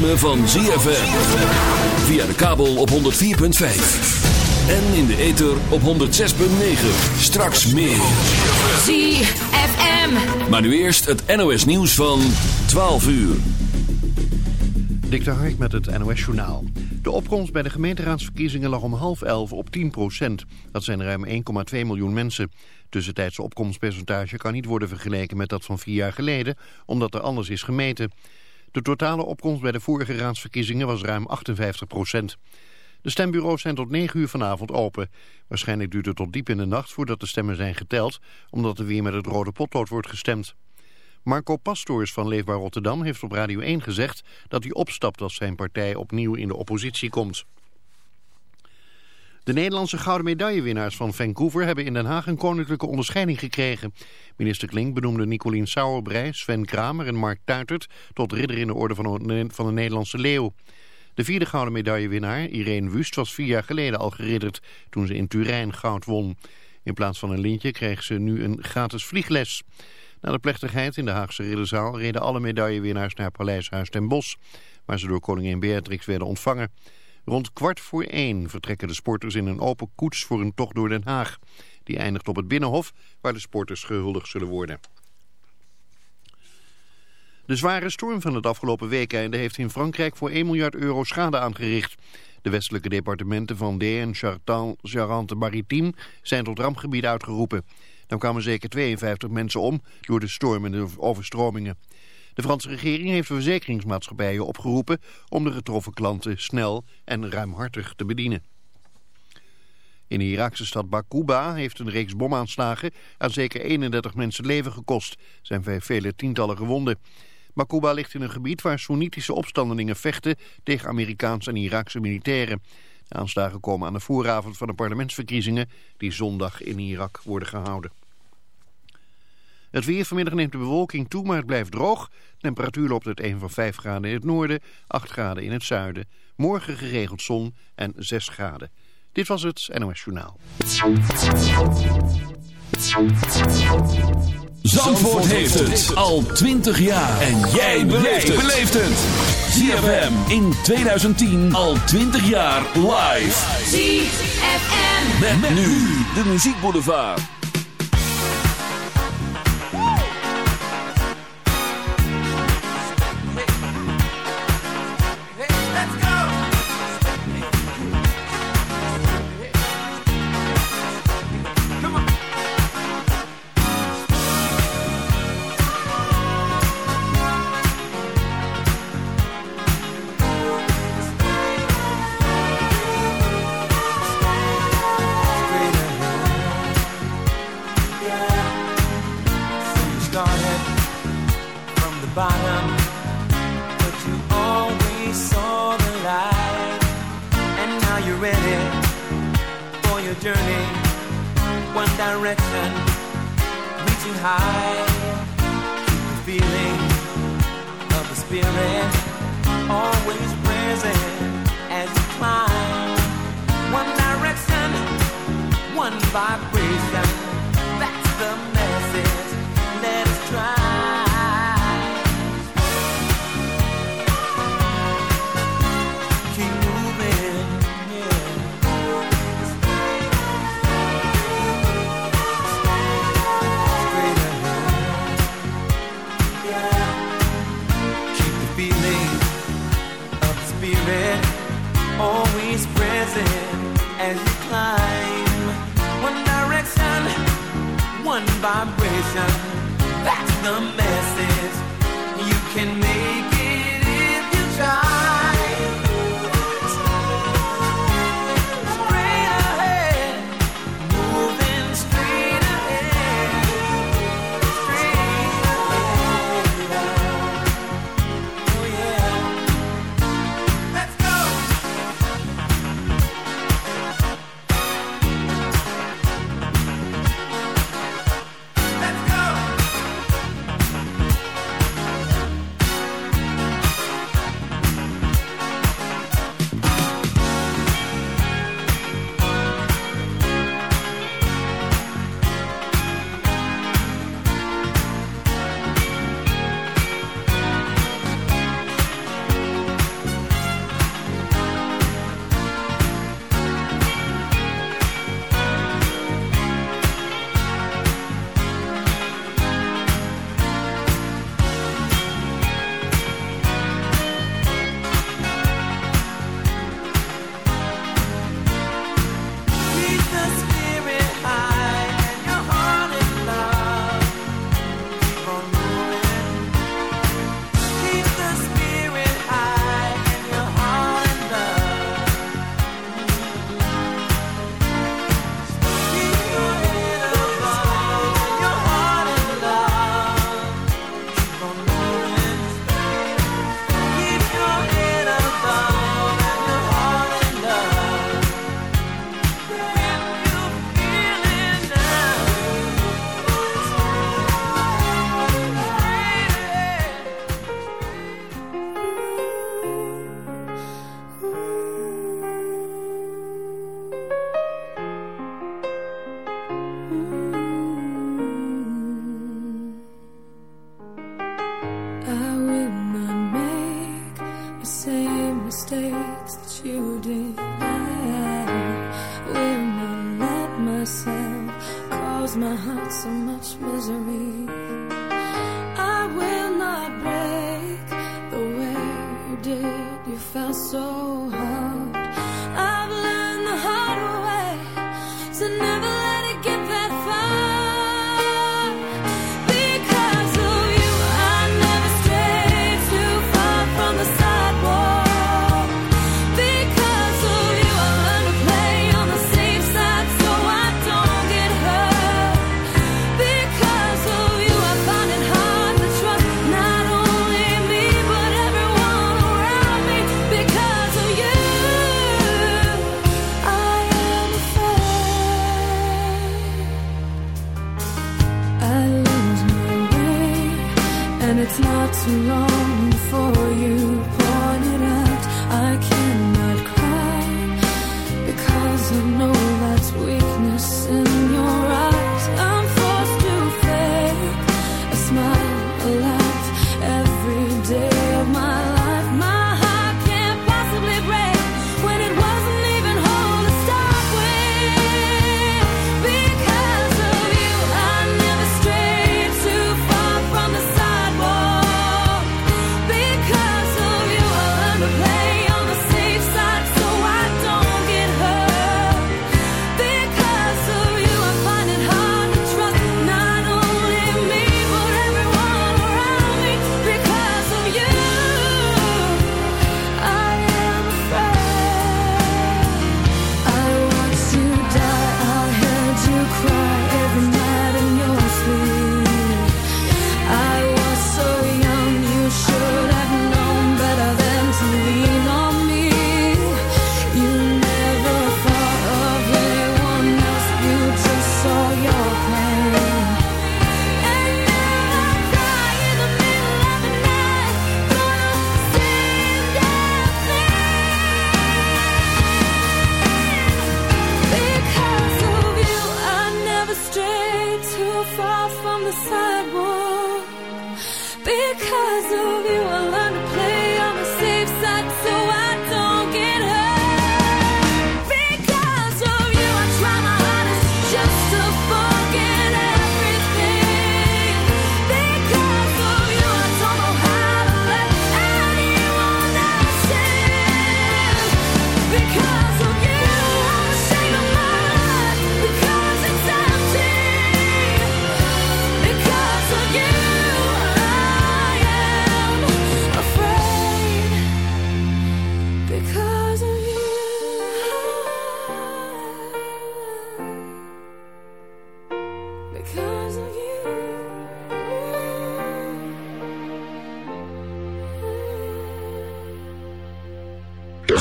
ritme van ZFM. Via de kabel op 104.5. En in de ether op 106.9. Straks meer. ZFM. Maar nu eerst het NOS nieuws van 12 uur. Dik de Hark met het NOS Journaal. De opkomst bij de gemeenteraadsverkiezingen lag om half elf op 10 procent. Dat zijn ruim 1,2 miljoen mensen. Tussentijdse opkomstpercentage kan niet worden vergeleken met dat van vier jaar geleden, omdat er anders is gemeten. De totale opkomst bij de vorige raadsverkiezingen was ruim 58 procent. De stembureaus zijn tot 9 uur vanavond open. Waarschijnlijk duurt het tot diep in de nacht voordat de stemmen zijn geteld, omdat er weer met het rode potlood wordt gestemd. Marco Pastoors van Leefbaar Rotterdam heeft op Radio 1 gezegd dat hij opstapt als zijn partij opnieuw in de oppositie komt. De Nederlandse gouden medaillewinnaars van Vancouver hebben in Den Haag een koninklijke onderscheiding gekregen. Minister Klink benoemde Nicolien Sauerbrei, Sven Kramer en Mark Tuitert tot ridder in de orde van de, Nederlandse leeuw. De vierde gouden medaillewinnaar, Irene Wust, was vier jaar geleden al geridderd toen ze in Turijn goud won. In plaats van een lintje kreeg ze nu een gratis vliegles. Na de plechtigheid in de Haagse Ridderzaal reden alle medaillewinnaars naar Paleishuis ten Bosch, waar ze door koningin Beatrix werden ontvangen. Rond kwart voor één vertrekken de sporters in een open koets voor een tocht door Den Haag. Die eindigt op het Binnenhof, waar de sporters gehuldigd zullen worden. De zware storm van het afgelopen weekende heeft in Frankrijk voor 1 miljard euro schade aangericht. De westelijke departementen van D en Charente-Maritime zijn tot rampgebied uitgeroepen. Dan kwamen zeker 52 mensen om door de storm en de overstromingen. De Franse regering heeft verzekeringsmaatschappijen opgeroepen om de getroffen klanten snel en ruimhartig te bedienen. In de Iraakse stad Bakuba heeft een reeks bomaanslagen aan zeker 31 mensen leven gekost. zijn bij vele tientallen gewonden. Bakuba ligt in een gebied waar Soenitische opstandelingen vechten tegen Amerikaanse en Iraakse militairen. De aanslagen komen aan de vooravond van de parlementsverkiezingen die zondag in Irak worden gehouden. Het weer vanmiddag neemt de bewolking toe, maar het blijft droog. Temperatuur loopt uit 1 van 5 graden in het noorden, 8 graden in het zuiden. Morgen geregeld zon en 6 graden. Dit was het NOS Journaal. Zandvoort heeft het al 20 jaar. En jij beleeft het. ZFM in 2010 al 20 jaar live. ZFM. Met, nu de muziekboulevard. started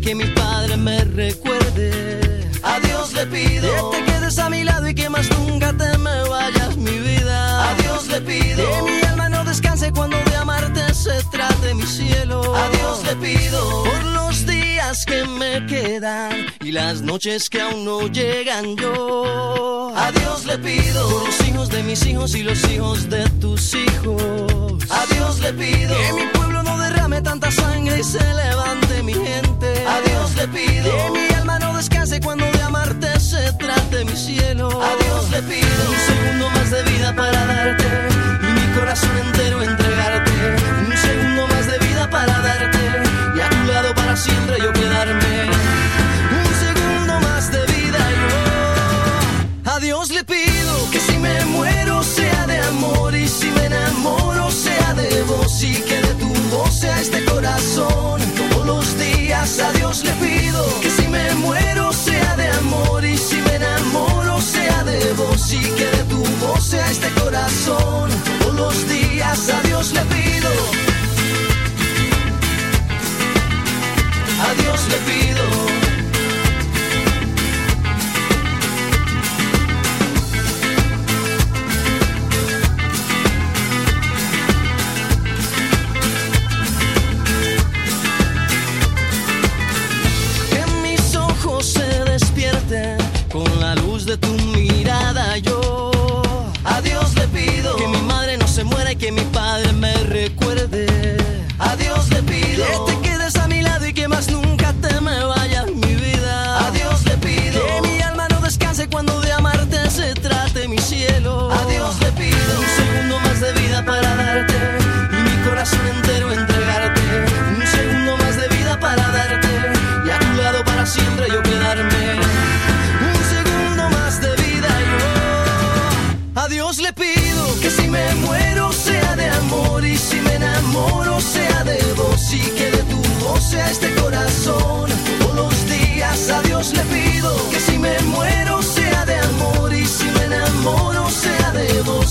que mi padre me recuerde. A Dios le pido que te quedes a mi lado y que más nunca te me vayas mi vida. A Dios le pido que mi alma no descanse cuando de amarte se trate mi cielo. A Dios le pido por los días que me quedan y las noches que aún no llegan yo. A Dios le pido por los hijos de mis hijos y los hijos de tus hijos. A Dios le pido que mi pueblo no derrame tanta sangre y se levante faster Passa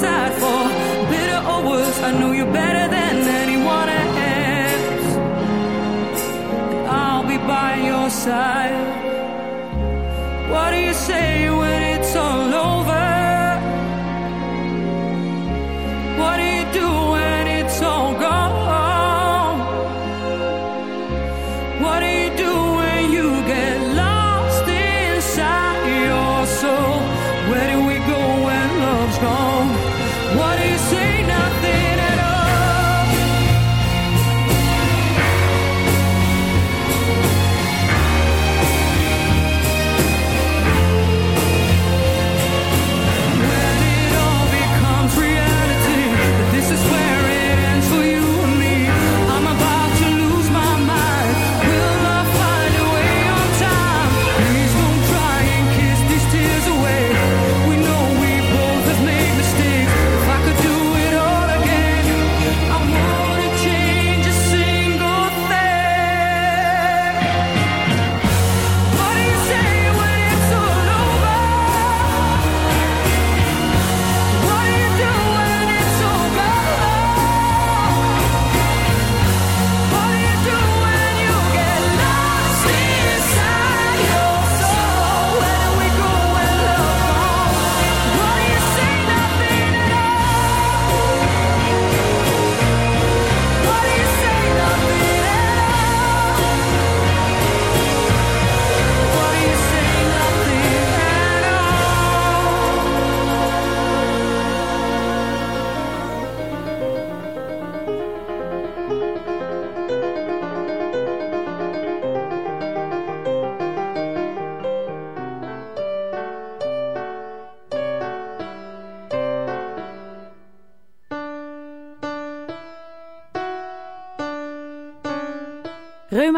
side for. Bitter or worse, I know you better than anyone else. I'll be by your side.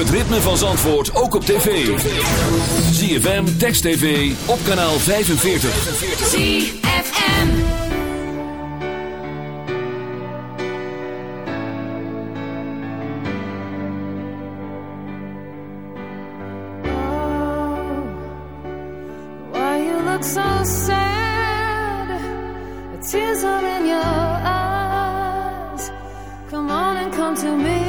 het ritme van Zandvoort ook op tv. ZFM, Text TV, op kanaal 45. ZFM oh, Why you look so sad The tears are in your eyes Come on and come to me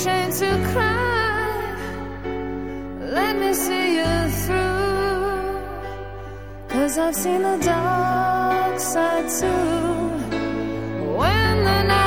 ashamed to cry. Let me see you through. Cause I've seen the dark side too. When the night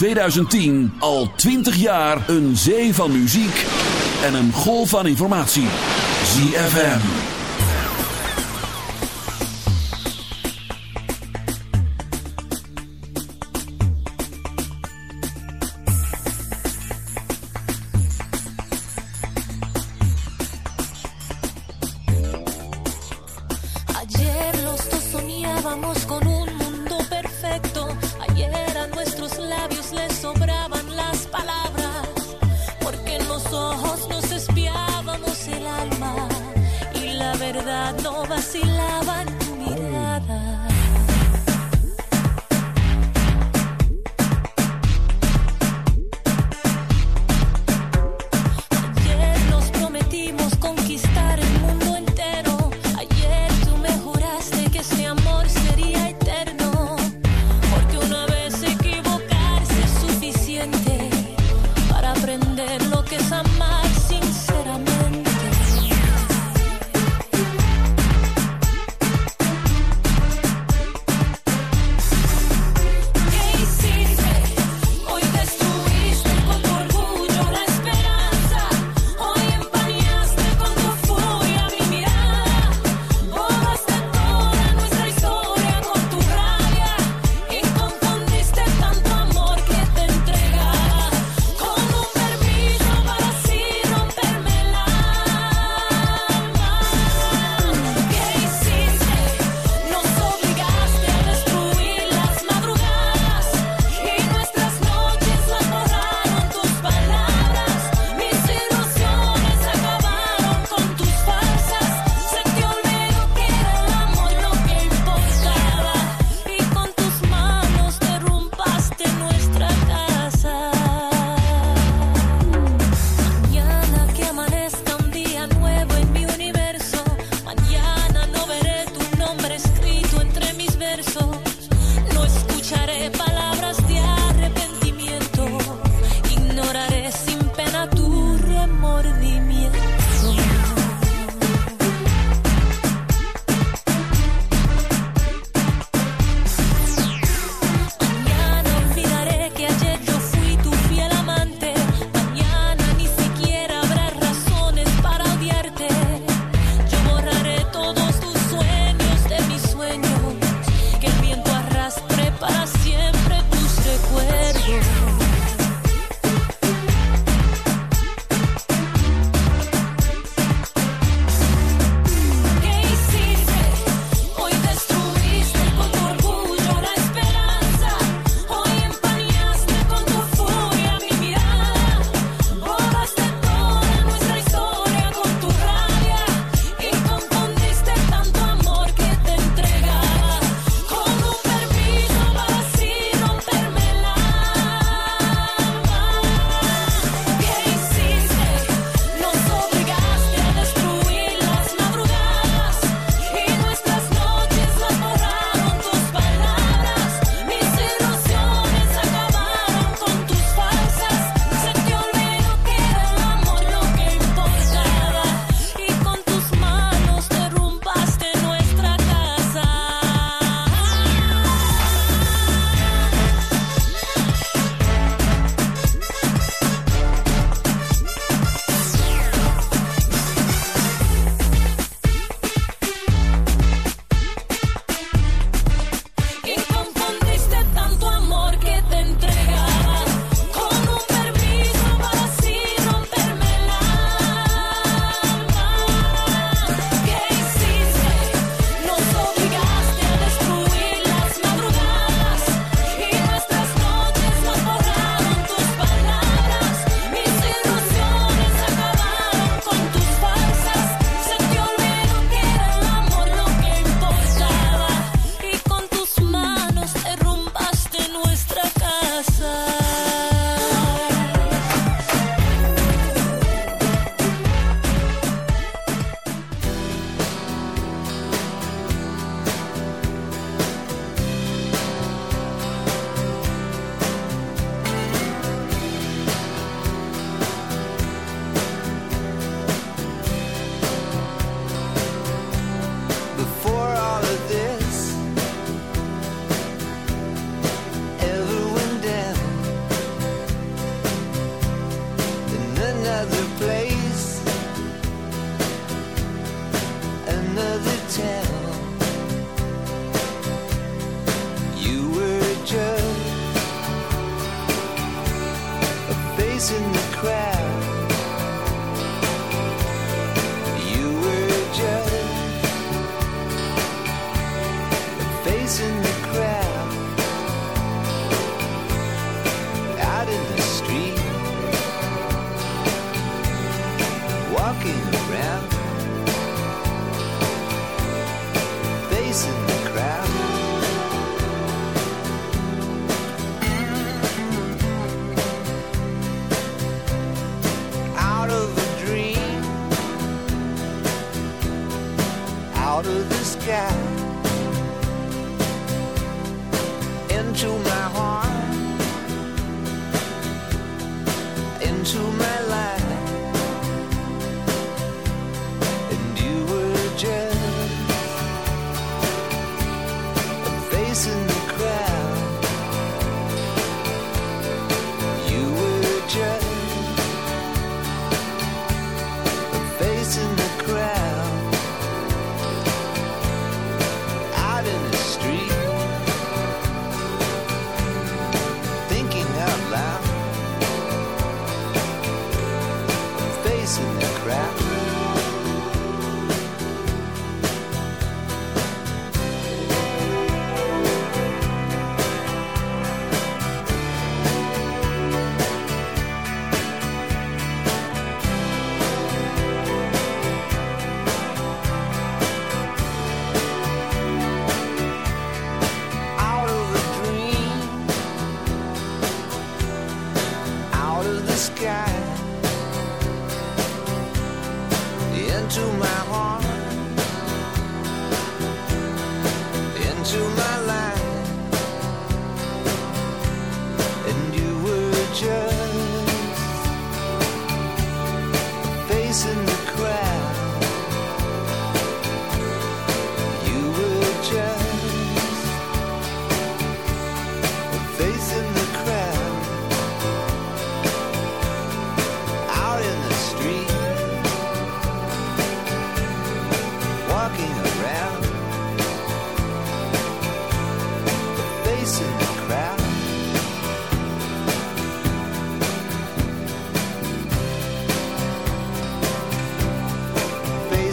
2010 al 20 jaar een zee van muziek en een golf van informatie. ZFM. Ayer los dos soñábamos con vacilaban.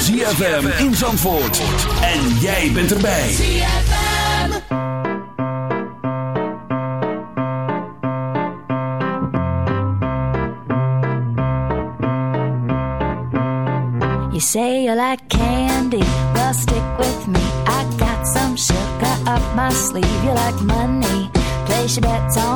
ZFM in Zandvoort. En jij bent erbij. ZFM. You say you like candy, well stick with me. I got some sugar up my sleeve. You like money, place your bets on.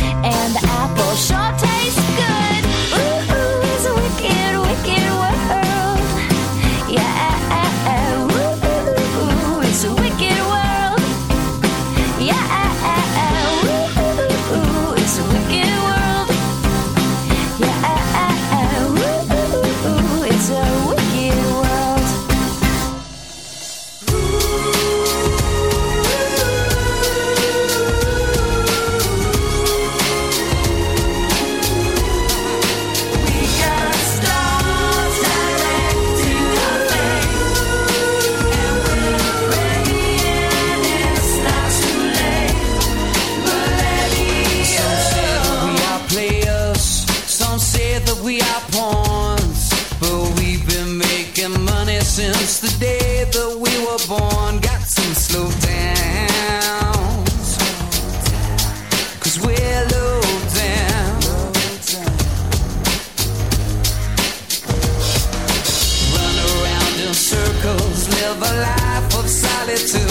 a life of solitude.